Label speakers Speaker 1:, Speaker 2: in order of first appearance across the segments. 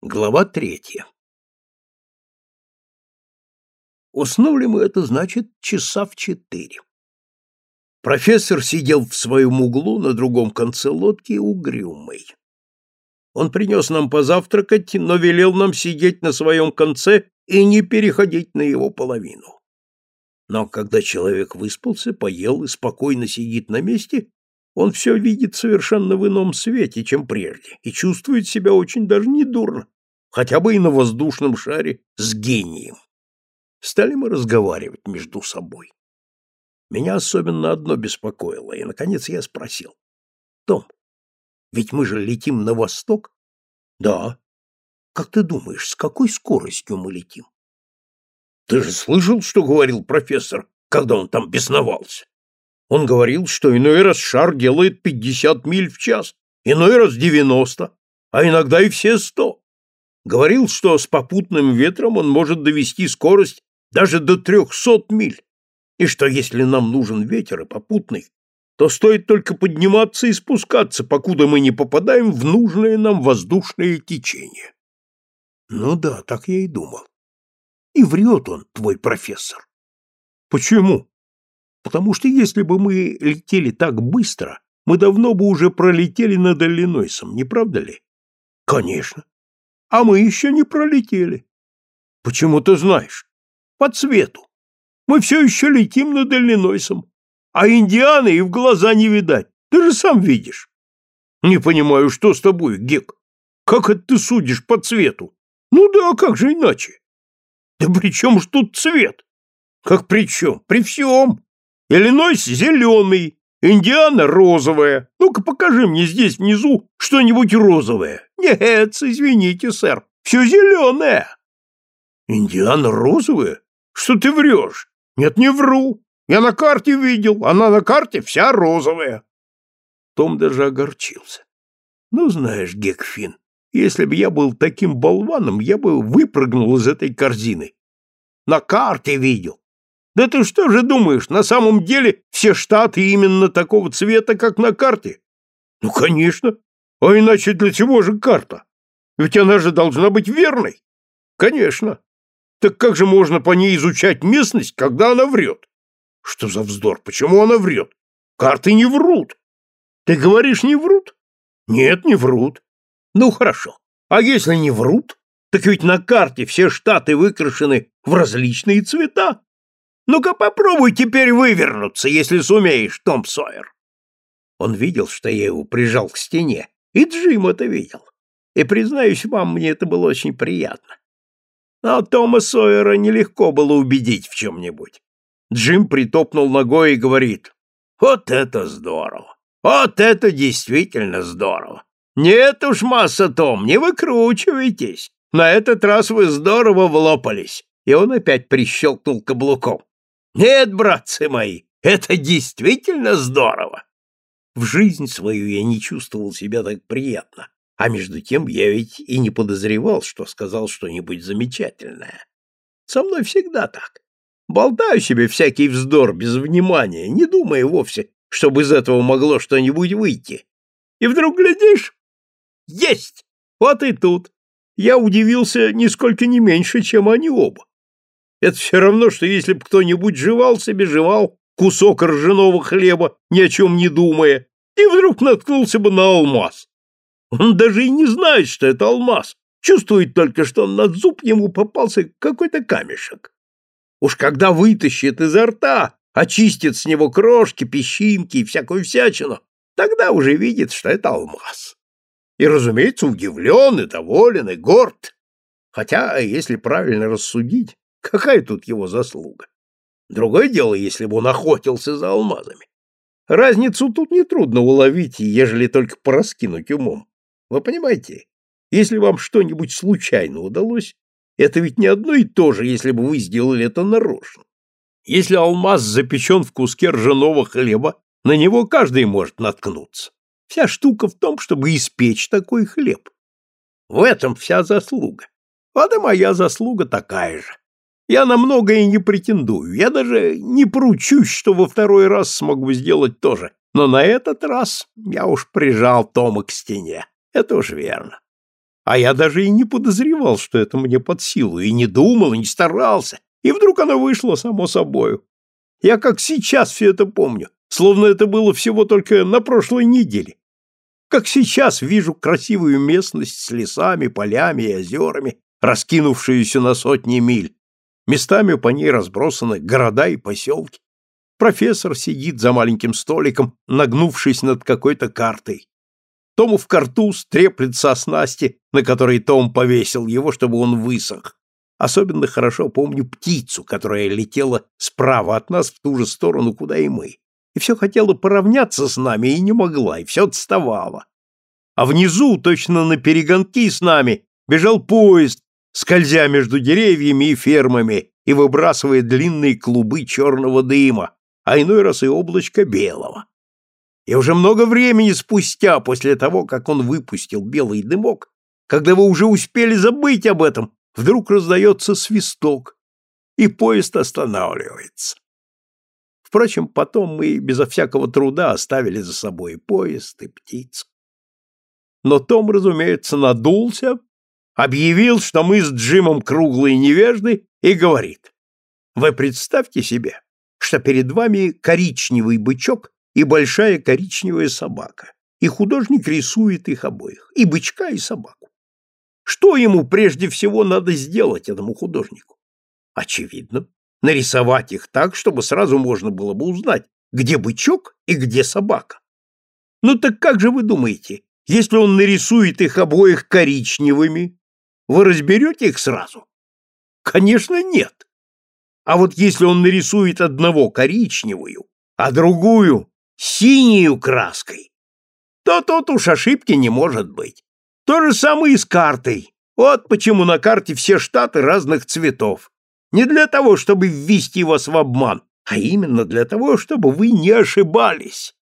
Speaker 1: Глава третья. Уснули мы, это значит, часа в четыре. Профессор сидел в своем углу на другом конце лодки угрюмый. Он принес нам позавтракать, но велел нам сидеть на своем конце и не переходить на его половину. Но когда человек выспался, поел и спокойно сидит на месте, он все видит совершенно в ином свете, чем прежде, и чувствует себя очень даже недурно, хотя бы и на воздушном шаре с гением. Стали мы разговаривать между собой. Меня особенно одно беспокоило, и, наконец, я спросил. «Том, ведь мы же летим на восток?» «Да». «Как ты думаешь, с какой скоростью мы летим?» «Ты же слышал, что говорил профессор, когда он там бесновался?» Он говорил, что иной раз шар делает 50 миль в час, иной раз 90, а иногда и все 100. Говорил, что с попутным ветром он может довести скорость даже до 300 миль, и что если нам нужен ветер и попутный, то стоит только подниматься и спускаться, покуда мы не попадаем в нужное нам воздушное течение. Ну да, так я и думал. И врет он, твой профессор. Почему? Потому что если бы мы летели так быстро, мы давно бы уже пролетели над Иллинойсом, не правда ли? Конечно. А мы еще не пролетели. Почему ты знаешь? По цвету. Мы все еще летим над Иллинойсом, а Индианы и в глаза не видать. Ты же сам видишь. Не понимаю, что с тобой, Гек? Как это ты судишь по цвету? Ну да, как же иначе? Да при чем ж тут цвет? Как при чем? При всем. Иллинойс зеленый, Индиана розовая. Ну-ка покажи мне здесь внизу что-нибудь розовое. Нет, извините, сэр, все зеленое. Индиана розовая? Что ты врешь? Нет, не вру. Я на карте видел, она на карте вся розовая. Том даже огорчился. Ну, знаешь, Гекфин, если бы я был таким болваном, я бы выпрыгнул из этой корзины. На карте видел. Да ты что же думаешь, на самом деле все штаты именно такого цвета, как на карте? Ну, конечно. А иначе для чего же карта? Ведь она же должна быть верной. Конечно. Так как же можно по ней изучать местность, когда она врет? Что за вздор? Почему она врет? Карты не врут. Ты говоришь, не врут? Нет, не врут. Ну, хорошо. А если не врут, так ведь на карте все штаты выкрашены в различные цвета. Ну-ка попробуй теперь вывернуться, если сумеешь, Том Сойер. Он видел, что я его прижал к стене, и Джим это видел. И, признаюсь вам, мне это было очень приятно. Но Тома Сойера нелегко было убедить в чем-нибудь. Джим притопнул ногой и говорит, «Вот это здорово! Вот это действительно здорово! Нет уж, масса Том, не выкручивайтесь! На этот раз вы здорово влопались!» И он опять прищелкнул каблуком. Нет, братцы мои, это действительно здорово. В жизнь свою я не чувствовал себя так приятно, а между тем я ведь и не подозревал, что сказал что-нибудь замечательное. Со мной всегда так. Болтаю себе всякий вздор без внимания, не думая вовсе, чтобы из этого могло что-нибудь выйти. И вдруг глядишь, есть! Вот и тут. Я удивился нисколько не меньше, чем они оба. Это все равно, что если бы кто-нибудь жевал себе, жевал кусок ржаного хлеба, ни о чем не думая, и вдруг наткнулся бы на алмаз. Он даже и не знает, что это алмаз, чувствует только, что над зуб ему попался какой-то камешек. Уж когда вытащит изо рта, очистит с него крошки, песчинки и всякую всячину, тогда уже видит, что это алмаз. И, разумеется, удивлен и доволен и горд. Хотя, если правильно рассудить, Какая тут его заслуга? Другое дело, если бы он охотился за алмазами. Разницу тут нетрудно уловить, ежели только пораскинуть умом. Вы понимаете, если вам что-нибудь случайно удалось, это ведь не одно и то же, если бы вы сделали это нарочно. Если алмаз запечен в куске ржаного хлеба, на него каждый может наткнуться. Вся штука в том, чтобы испечь такой хлеб. В этом вся заслуга. Вот и моя заслуга такая же. Я на многое не претендую. Я даже не поручусь, что во второй раз смогу сделать то же. Но на этот раз я уж прижал Тома к стене. Это уж верно. А я даже и не подозревал, что это мне под силу, и не думал, и не старался. И вдруг оно вышло само собою. Я как сейчас все это помню, словно это было всего только на прошлой неделе. Как сейчас вижу красивую местность с лесами, полями и озерами, раскинувшуюся на сотни миль. Местами по ней разбросаны города и поселки. Профессор сидит за маленьким столиком, нагнувшись над какой-то картой. Тому в картуз треплется снасти, на которой Том повесил его, чтобы он высох. Особенно хорошо помню птицу, которая летела справа от нас в ту же сторону, куда и мы. И все хотела поравняться с нами, и не могла, и все отставала. А внизу, точно на перегонки с нами, бежал поезд, скользя между деревьями и фермами и выбрасывая длинные клубы черного дыма, а иной раз и облачко белого. И уже много времени спустя, после того, как он выпустил белый дымок, когда вы уже успели забыть об этом, вдруг раздается свисток, и поезд останавливается. Впрочем, потом мы безо всякого труда оставили за собой поезд, и птицу. Но Том, разумеется, надулся, объявил, что мы с Джимом круглые невежды, и говорит, «Вы представьте себе, что перед вами коричневый бычок и большая коричневая собака, и художник рисует их обоих, и бычка, и собаку. Что ему прежде всего надо сделать этому художнику? Очевидно, нарисовать их так, чтобы сразу можно было бы узнать, где бычок и где собака. Ну так как же вы думаете, если он нарисует их обоих коричневыми, вы разберете их сразу? Конечно, нет. А вот если он нарисует одного коричневую, а другую синюю краской, то тут уж ошибки не может быть. То же самое и с картой. Вот почему на карте все штаты разных цветов. Не для того, чтобы ввести вас в обман, а именно для того, чтобы вы не ошибались.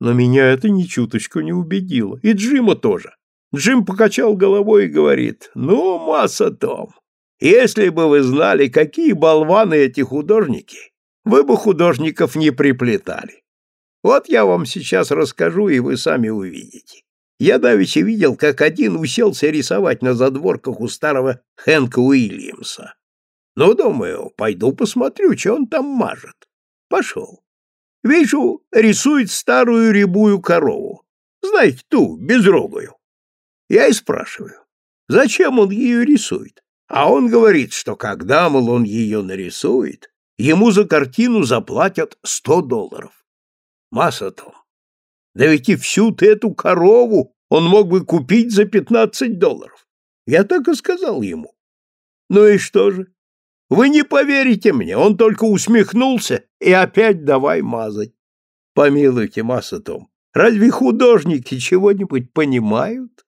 Speaker 1: Но меня это ни чуточку не убедило. И Джима тоже. Джим покачал головой и говорит, «Ну, масса Том, если бы вы знали, какие болваны эти художники, вы бы художников не приплетали. Вот я вам сейчас расскажу, и вы сами увидите. Я давеча видел, как один уселся рисовать на задворках у старого Хэнка Уильямса. Ну, думаю, пойду посмотрю, что он там мажет. Пошел. Вижу, рисует старую рябую корову. Знаете, ту, безрогую. Я и спрашиваю, зачем он ее рисует? А он говорит, что когда, мол, он ее нарисует, ему за картину заплатят сто долларов. Масса том. Да ведь и всю эту корову он мог бы купить за пятнадцать долларов. Я так и сказал ему. Ну и что же? Вы не поверите мне, он только усмехнулся и опять давай мазать. Помилуйте, масса Том, разве художники чего-нибудь понимают?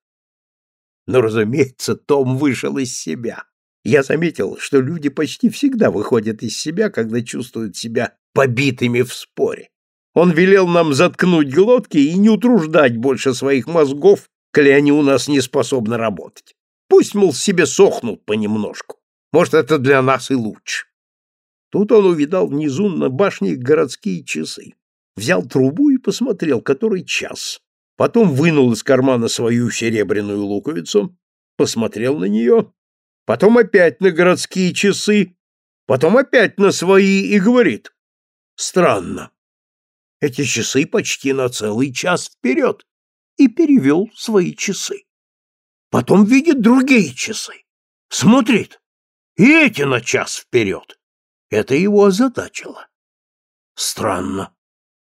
Speaker 1: Но, разумеется, Том вышел из себя. Я заметил, что люди почти всегда выходят из себя, когда чувствуют себя побитыми в споре. Он велел нам заткнуть глотки и не утруждать больше своих мозгов, коли они у нас не способны работать. Пусть, мол, себе сохнут понемножку. Может, это для нас и лучше. Тут он увидал внизу на башне городские часы. Взял трубу и посмотрел, который час. Потом вынул из кармана свою серебряную луковицу, посмотрел на нее, потом опять на городские часы, потом опять на свои и говорит. Странно. Эти часы почти на целый час вперед. И перевел свои часы. Потом видит другие часы. Смотрит. И эти на час вперед. Это его озадачило. Странно.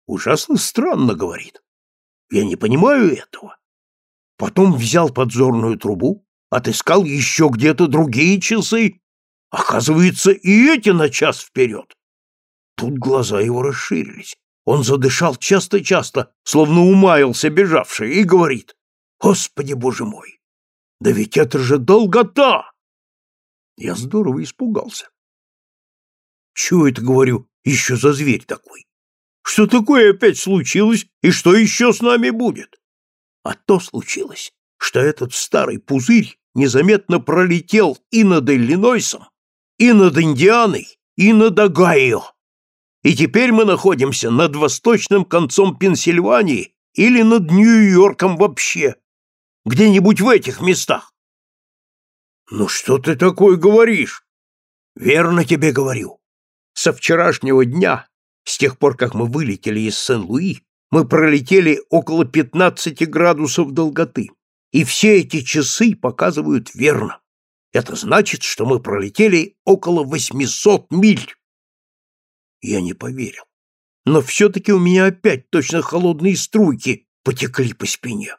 Speaker 1: Ужасно странно, говорит. Я не понимаю этого. Потом взял подзорную трубу, отыскал еще где-то другие часы. Оказывается, и эти на час вперед. Тут глаза его расширились. Он задышал часто-часто, словно умаялся бежавший, и говорит, «Господи, боже мой! Да ведь это же долгота!» Я здорово испугался. Чего это, говорю, еще за зверь такой? Что такое опять случилось, и что еще с нами будет? А то случилось, что этот старый пузырь незаметно пролетел и над Иллинойсом, и над Индианой, и над Огайо и теперь мы находимся над восточным концом Пенсильвании или над Нью-Йорком вообще. где-нибудь в этих местах. Ну что ты такое говоришь? Верно тебе говорю. Со вчерашнего дня, с тех пор, как мы вылетели из Сен-Луи, мы пролетели около 15 градусов долготы, и все эти часы показывают верно. Это значит, что мы пролетели около 800 миль. Я не поверил. Но все-таки у меня опять точно холодные струйки потекли по спине.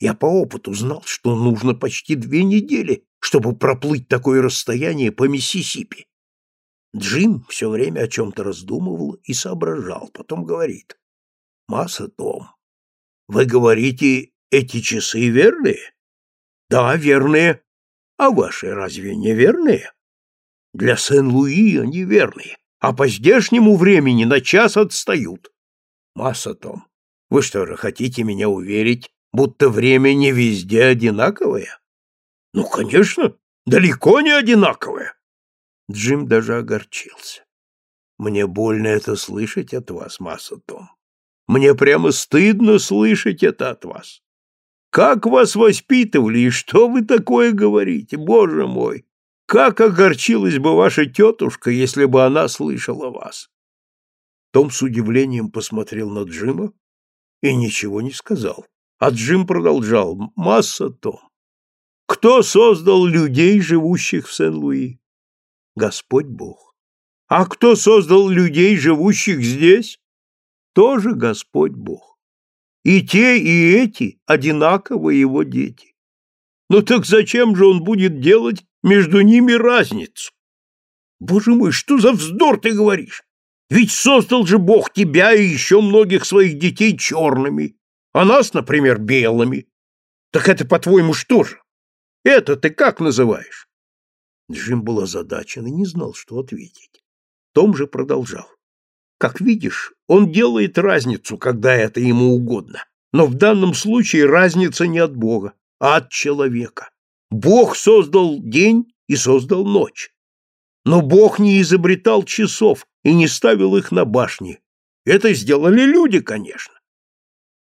Speaker 1: Я по опыту знал, что нужно почти две недели, чтобы проплыть такое расстояние по Миссисипи. Джим все время о чем-то раздумывал и соображал, потом говорит. «Масса, Том, вы говорите, эти часы верные?» «Да, верные. А ваши разве не верные?» «Для Сен-Луи они верные, а по здешнему времени на час отстают». «Масса, Том, вы что же, хотите меня уверить, будто время не везде одинаковое?» «Ну, конечно, далеко не одинаковое. Джим даже огорчился. Мне больно это слышать от вас, Масса Том. Мне прямо стыдно слышать это от вас. Как вас воспитывали и что вы такое говорите, боже мой? Как огорчилась бы ваша тетушка, если бы она слышала вас? Том с удивлением посмотрел на Джима и ничего не сказал. А Джим продолжал. Масса Том. Кто создал людей, живущих в Сен-Луи? Господь Бог. А кто создал людей, живущих здесь? Тоже Господь Бог. И те, и эти одинаково его дети. Ну так зачем же он будет делать между ними разницу? Боже мой, что за вздор ты говоришь? Ведь создал же Бог тебя и еще многих своих детей черными, а нас, например, белыми. Так это, по-твоему, что же? Это ты как называешь? Джим был озадачен и не знал, что ответить. Том же продолжал. Как видишь, он делает разницу, когда это ему угодно. Но в данном случае разница не от Бога, а от человека. Бог создал день и создал ночь. Но Бог не изобретал часов и не ставил их на башни. Это сделали люди, конечно.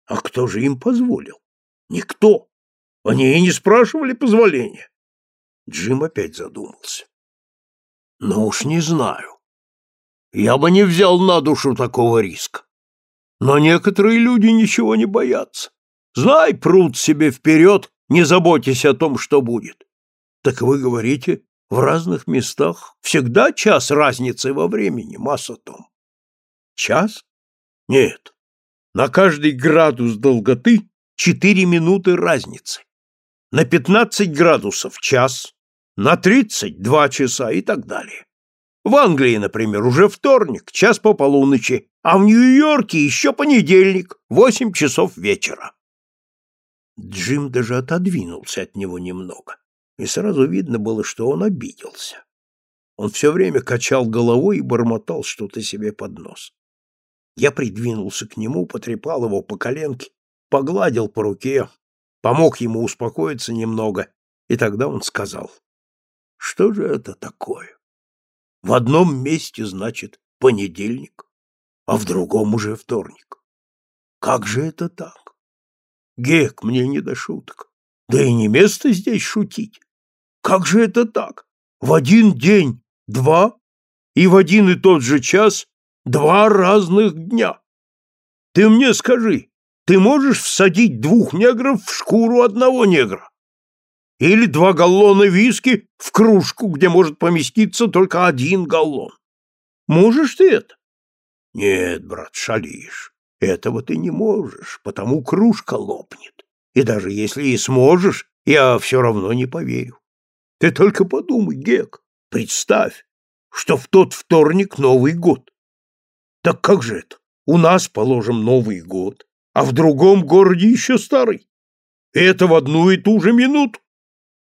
Speaker 1: А кто же им позволил? Никто. Они и не спрашивали позволения. Джим опять задумался. Ну уж не знаю. Я бы не взял на душу такого риска. Но некоторые люди ничего не боятся. Знай, прут себе вперед, не заботясь о том, что будет. Так вы говорите, в разных местах всегда час разницы во времени, масса том. Час? Нет. На каждый градус долготы четыре минуты разницы на 15 градусов час, на 30 – два часа и так далее. В Англии, например, уже вторник, час по полуночи, а в Нью-Йорке еще понедельник, 8 часов вечера. Джим даже отодвинулся от него немного, и сразу видно было, что он обиделся. Он все время качал головой и бормотал что-то себе под нос. Я придвинулся к нему, потрепал его по коленке, погладил по руке, помог ему успокоиться немного, и тогда он сказал, что же это такое? В одном месте, значит, понедельник, а в другом уже вторник. Как же это так? Гек, мне не до шуток. Да и не место здесь шутить. Как же это так? В один день два, и в один и тот же час два разных дня. Ты мне скажи, ты можешь всадить двух негров в шкуру одного негра? Или два галлона виски в кружку, где может поместиться только один галлон? Можешь ты это? Нет, брат, шалишь. Этого ты не можешь, потому кружка лопнет. И даже если и сможешь, я все равно не поверю. Ты только подумай, Гек, представь, что в тот вторник Новый год. Так как же это? У нас, положим, Новый год, а в другом городе еще старый. Это в одну и ту же минуту.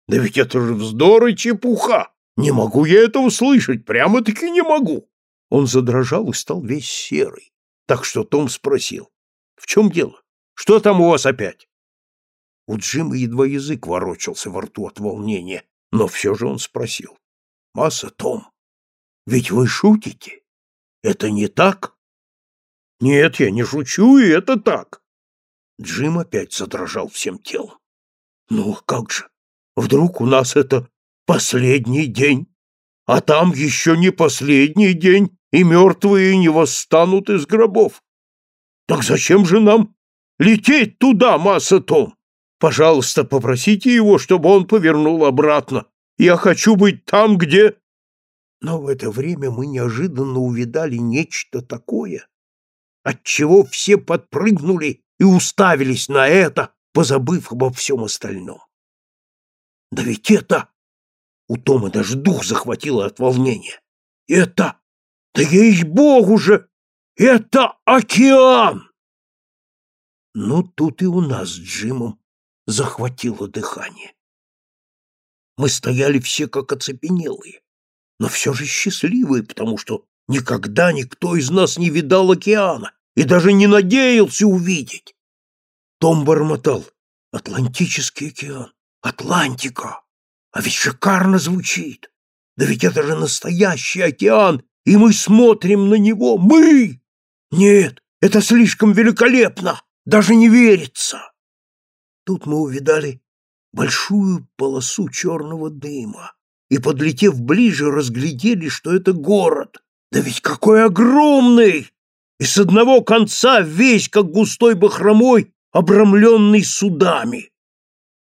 Speaker 1: Да ведь это же вздор и чепуха. Не могу я этого слышать, прямо-таки не могу. Он задрожал и стал весь серый. Так что Том спросил. В чем дело? Что там у вас опять? У Джима едва язык ворочался во рту от волнения, но все же он спросил. Масса, Том, ведь вы шутите? Это не так? Нет, я не шучу, и это так. Джим опять задрожал всем телом. Ну, а как же? Вдруг у нас это последний день, а там еще не последний день, и мертвые не восстанут из гробов. Так зачем же нам лететь туда, масса Том? Пожалуйста, попросите его, чтобы он повернул обратно. Я хочу быть там, где...» Но в это время мы неожиданно увидали нечто такое, отчего все подпрыгнули и уставились на это, позабыв обо всем остальном. Да ведь это... У Тома даже дух захватило от волнения. Это... Да ей-богу же! Это океан! Ну, тут и у нас с Джимом захватило дыхание. Мы стояли все как оцепенелые, но все же счастливые, потому что никогда никто из нас не видал океана и даже не надеялся увидеть. Том бормотал «Атлантический океан! Атлантика! А ведь шикарно звучит! Да ведь это же настоящий океан, и мы смотрим на него! Мы! Нет, это слишком великолепно! Даже не верится!» Тут мы увидали большую полосу черного дыма и, подлетев ближе, разглядели, что это город. Да ведь какой огромный! И с одного конца весь, как густой бахромой, обрамленный судами.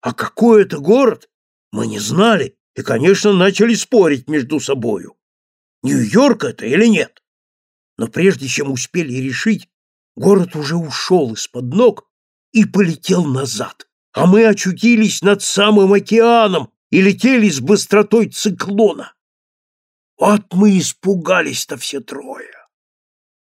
Speaker 1: А какой это город, мы не знали и, конечно, начали спорить между собою. Нью-Йорк это или нет? Но прежде чем успели решить, город уже ушел из-под ног и полетел назад а мы очутились над самым океаном и летели с быстротой циклона. Вот мы испугались-то все трое.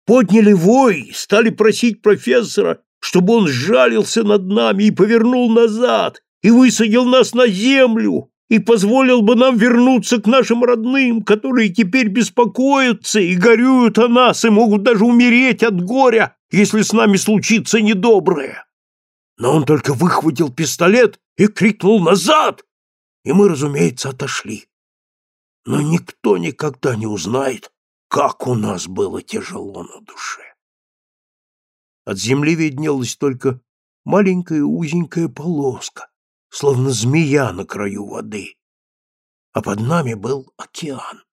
Speaker 1: Подняли вой, стали просить профессора, чтобы он сжалился над нами и повернул назад, и высадил нас на землю, и позволил бы нам вернуться к нашим родным, которые теперь беспокоятся и горюют о нас, и могут даже умереть от горя, если с нами случится недоброе но он только выхватил пистолет и крикнул «Назад!» И мы, разумеется, отошли. Но никто никогда не узнает, как у нас было тяжело на душе. От земли виднелась только маленькая узенькая полоска, словно змея на краю воды, а под нами был океан.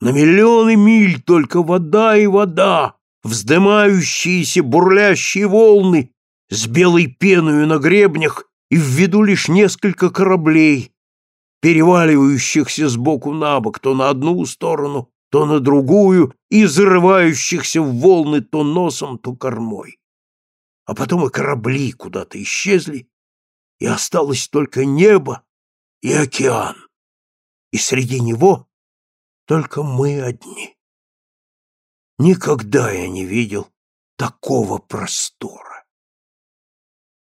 Speaker 1: На миллионы миль только вода и вода, вздымающиеся бурлящие волны с белой пеною на гребнях и в виду лишь несколько кораблей, переваливающихся сбоку на бок то на одну сторону, то на другую и зарывающихся в волны то носом, то кормой. А потом и корабли куда-то исчезли, и осталось только небо и океан, и среди него только мы одни. Никогда я не видел такого простора.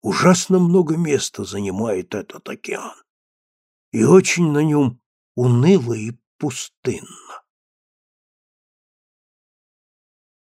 Speaker 1: Ужасно много места занимает этот океан, и очень на нем уныло и пустынно.